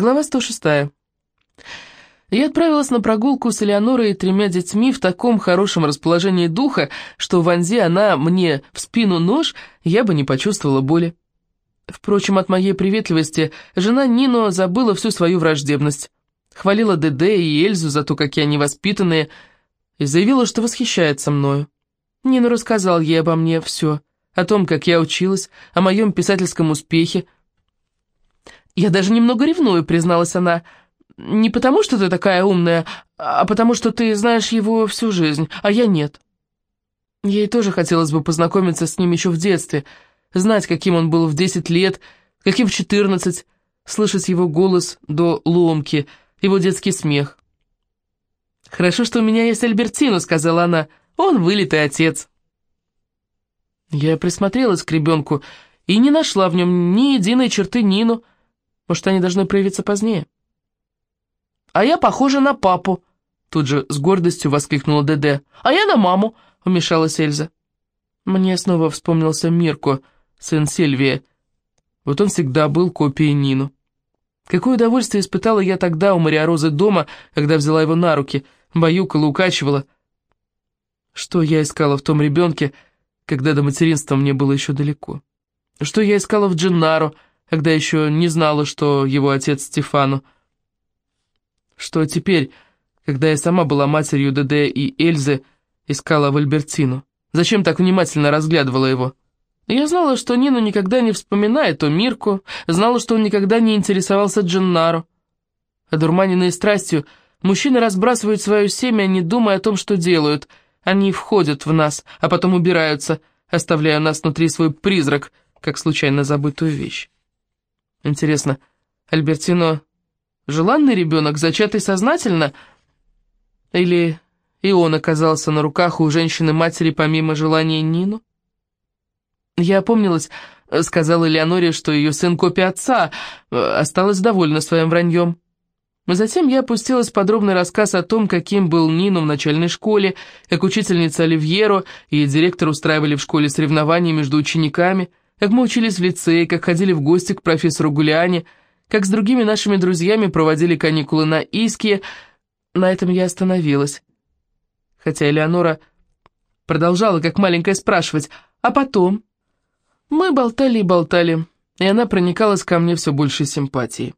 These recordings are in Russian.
Глава 106. Я отправилась на прогулку с Элеонорой и тремя детьми в таком хорошем расположении духа, что вонзи она мне в спину нож, я бы не почувствовала боли. Впрочем, от моей приветливости жена Нино забыла всю свою враждебность. Хвалила Деде и Эльзу за то, какие они воспитанные, и заявила, что восхищается мною. Нина рассказал ей обо мне все, о том, как я училась, о моем писательском успехе, «Я даже немного ревную», — призналась она. «Не потому, что ты такая умная, а потому, что ты знаешь его всю жизнь, а я нет». Ей тоже хотелось бы познакомиться с ним еще в детстве, знать, каким он был в 10 лет, каким в 14, слышать его голос до ломки, его детский смех. «Хорошо, что у меня есть Альбертино», — сказала она. «Он вылитый отец». Я присмотрелась к ребенку и не нашла в нем ни единой черты Нину, — может, они должны проявиться позднее? «А я похожа на папу!» Тут же с гордостью воскликнула ДД. «А я на маму!» — вмешалась Эльза. Мне снова вспомнился Мирко, сын Сильвии. Вот он всегда был копией Нину. Какое удовольствие испытала я тогда у Мариорозы дома, когда взяла его на руки, баюкала, укачивала. Что я искала в том ребенке, когда до материнства мне было еще далеко? Что я искала в Джиннаро, когда еще не знала, что его отец Стефану. Что теперь, когда я сама была матерью ДД и Эльзы, искала в Альбертину? Зачем так внимательно разглядывала его? Я знала, что Нину никогда не вспоминает о Мирку, знала, что он никогда не интересовался Дженнаро. Одурманенные страстью, мужчины разбрасывают свое семя, не думая о том, что делают. Они входят в нас, а потом убираются, оставляя нас внутри свой призрак, как случайно забытую вещь. Интересно, Альбертино желанный ребенок, зачатый сознательно? Или и он оказался на руках у женщины-матери помимо желания Нину? Я опомнилась, сказала Леоноре, что ее сын копия отца, осталась довольна своим враньем. Затем я опустилась в подробный рассказ о том, каким был Нину в начальной школе, как учительница Оливьеро и директор устраивали в школе соревнования между учениками, как мы учились в лицее, как ходили в гости к профессору Гулиане, как с другими нашими друзьями проводили каникулы на Иске. На этом я остановилась. Хотя Элеонора продолжала, как маленькая, спрашивать, а потом? Мы болтали и болтали, и она проникалась ко мне все большей симпатией.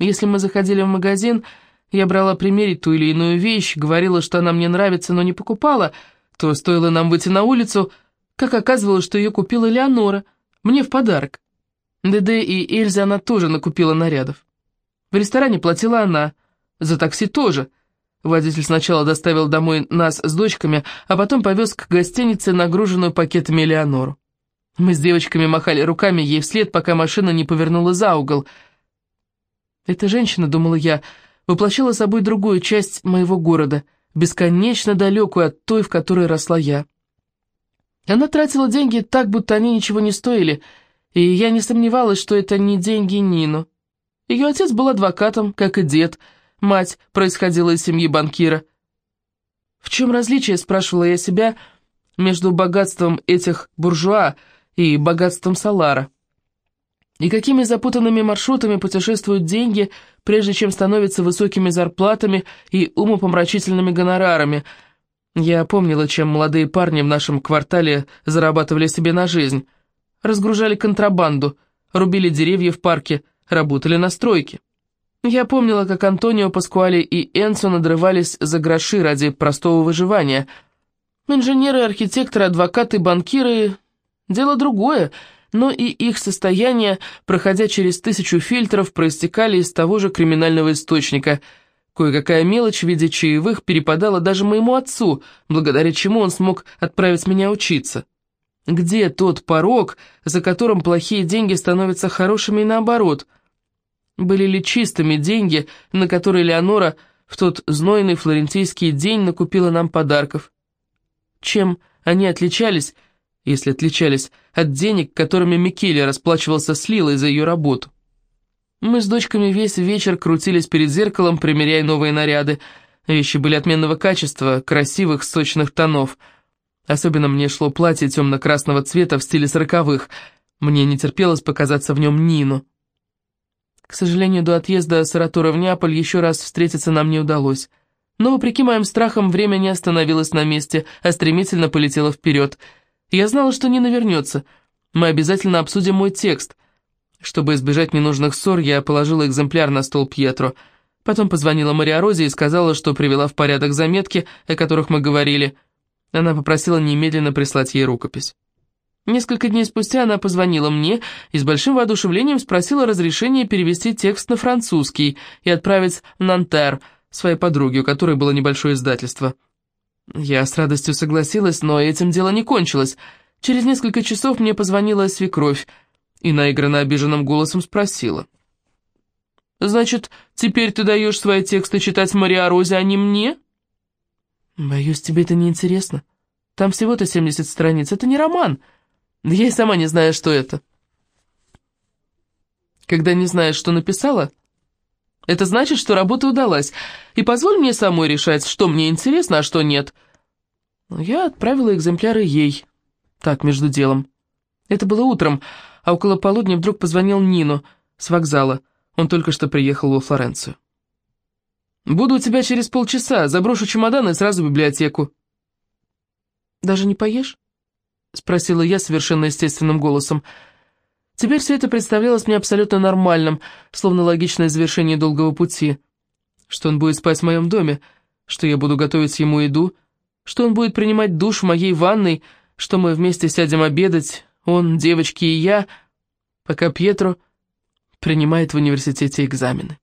Если мы заходили в магазин, я брала примерить ту или иную вещь, говорила, что она мне нравится, но не покупала, то стоило нам выйти на улицу, как оказывалось, что ее купила Леонора — мне в подарок. ДД и Эльза она тоже накупила нарядов. В ресторане платила она, за такси тоже. Водитель сначала доставил домой нас с дочками, а потом повез к гостинице, нагруженную пакетами Леонору. Мы с девочками махали руками ей вслед, пока машина не повернула за угол. Эта женщина, думала я, воплощала собой другую часть моего города, бесконечно далекую от той, в которой росла я. Она тратила деньги так, будто они ничего не стоили, и я не сомневалась, что это не деньги Нину. Ее отец был адвокатом, как и дед, мать происходила из семьи банкира. В чем различие, спрашивала я себя, между богатством этих буржуа и богатством Салара? И какими запутанными маршрутами путешествуют деньги, прежде чем становятся высокими зарплатами и умопомрачительными гонорарами – я помнила, чем молодые парни в нашем квартале зарабатывали себе на жизнь. Разгружали контрабанду, рубили деревья в парке, работали на стройке. Я помнила, как Антонио Паскуали и Энсо надрывались за гроши ради простого выживания. Инженеры, архитекторы, адвокаты, банкиры — дело другое, но и их состояние, проходя через тысячу фильтров, проистекали из того же криминального источника — Кое-какая мелочь в виде чаевых перепадала даже моему отцу, благодаря чему он смог отправить меня учиться. Где тот порог, за которым плохие деньги становятся хорошими и наоборот? Были ли чистыми деньги, на которые Леонора в тот знойный флорентийский день накупила нам подарков? Чем они отличались, если отличались, от денег, которыми Микеле расплачивался с Лилой за ее работу? Мы с дочками весь вечер крутились перед зеркалом, примеряя новые наряды. Вещи были отменного качества, красивых, сочных тонов. Особенно мне шло платье темно-красного цвета в стиле сороковых. Мне не терпелось показаться в нем Нину. К сожалению, до отъезда Саратора в Неаполь еще раз встретиться нам не удалось. Но, вопреки моим страхам, время не остановилось на месте, а стремительно полетело вперед. Я знала, что Нина вернется. Мы обязательно обсудим мой текст. Чтобы избежать ненужных ссор, я положила экземпляр на стол Пьетро. Потом позвонила Мария Розе и сказала, что привела в порядок заметки, о которых мы говорили. Она попросила немедленно прислать ей рукопись. Несколько дней спустя она позвонила мне и с большим воодушевлением спросила разрешения перевести текст на французский и отправить в Нантер, своей подруге, у которой было небольшое издательство. Я с радостью согласилась, но этим дело не кончилось. Через несколько часов мне позвонила свекровь и наигранно обиженным голосом спросила. «Значит, теперь ты даешь свои тексты читать Мария Розе, а не мне?» «Боюсь, тебе это не интересно. Там всего-то 70 страниц, это не роман». Я и сама не знаю, что это. Когда не знаешь, что написала, это значит, что работа удалась. И позволь мне самой решать, что мне интересно, а что нет. Я отправила экземпляры ей. Так, между делом. Это было утром, а около полудня вдруг позвонил Нину с вокзала. Он только что приехал во Флоренцию. «Буду у тебя через полчаса, заброшу чемодан и сразу в библиотеку». «Даже не поешь?» — спросила я совершенно естественным голосом. Теперь все это представлялось мне абсолютно нормальным, словно логичное завершение долгого пути. Что он будет спать в моем доме, что я буду готовить ему еду, что он будет принимать душ в моей ванной, что мы вместе сядем обедать, он, девочки и я, пока Пьетро принимает в университете экзамены.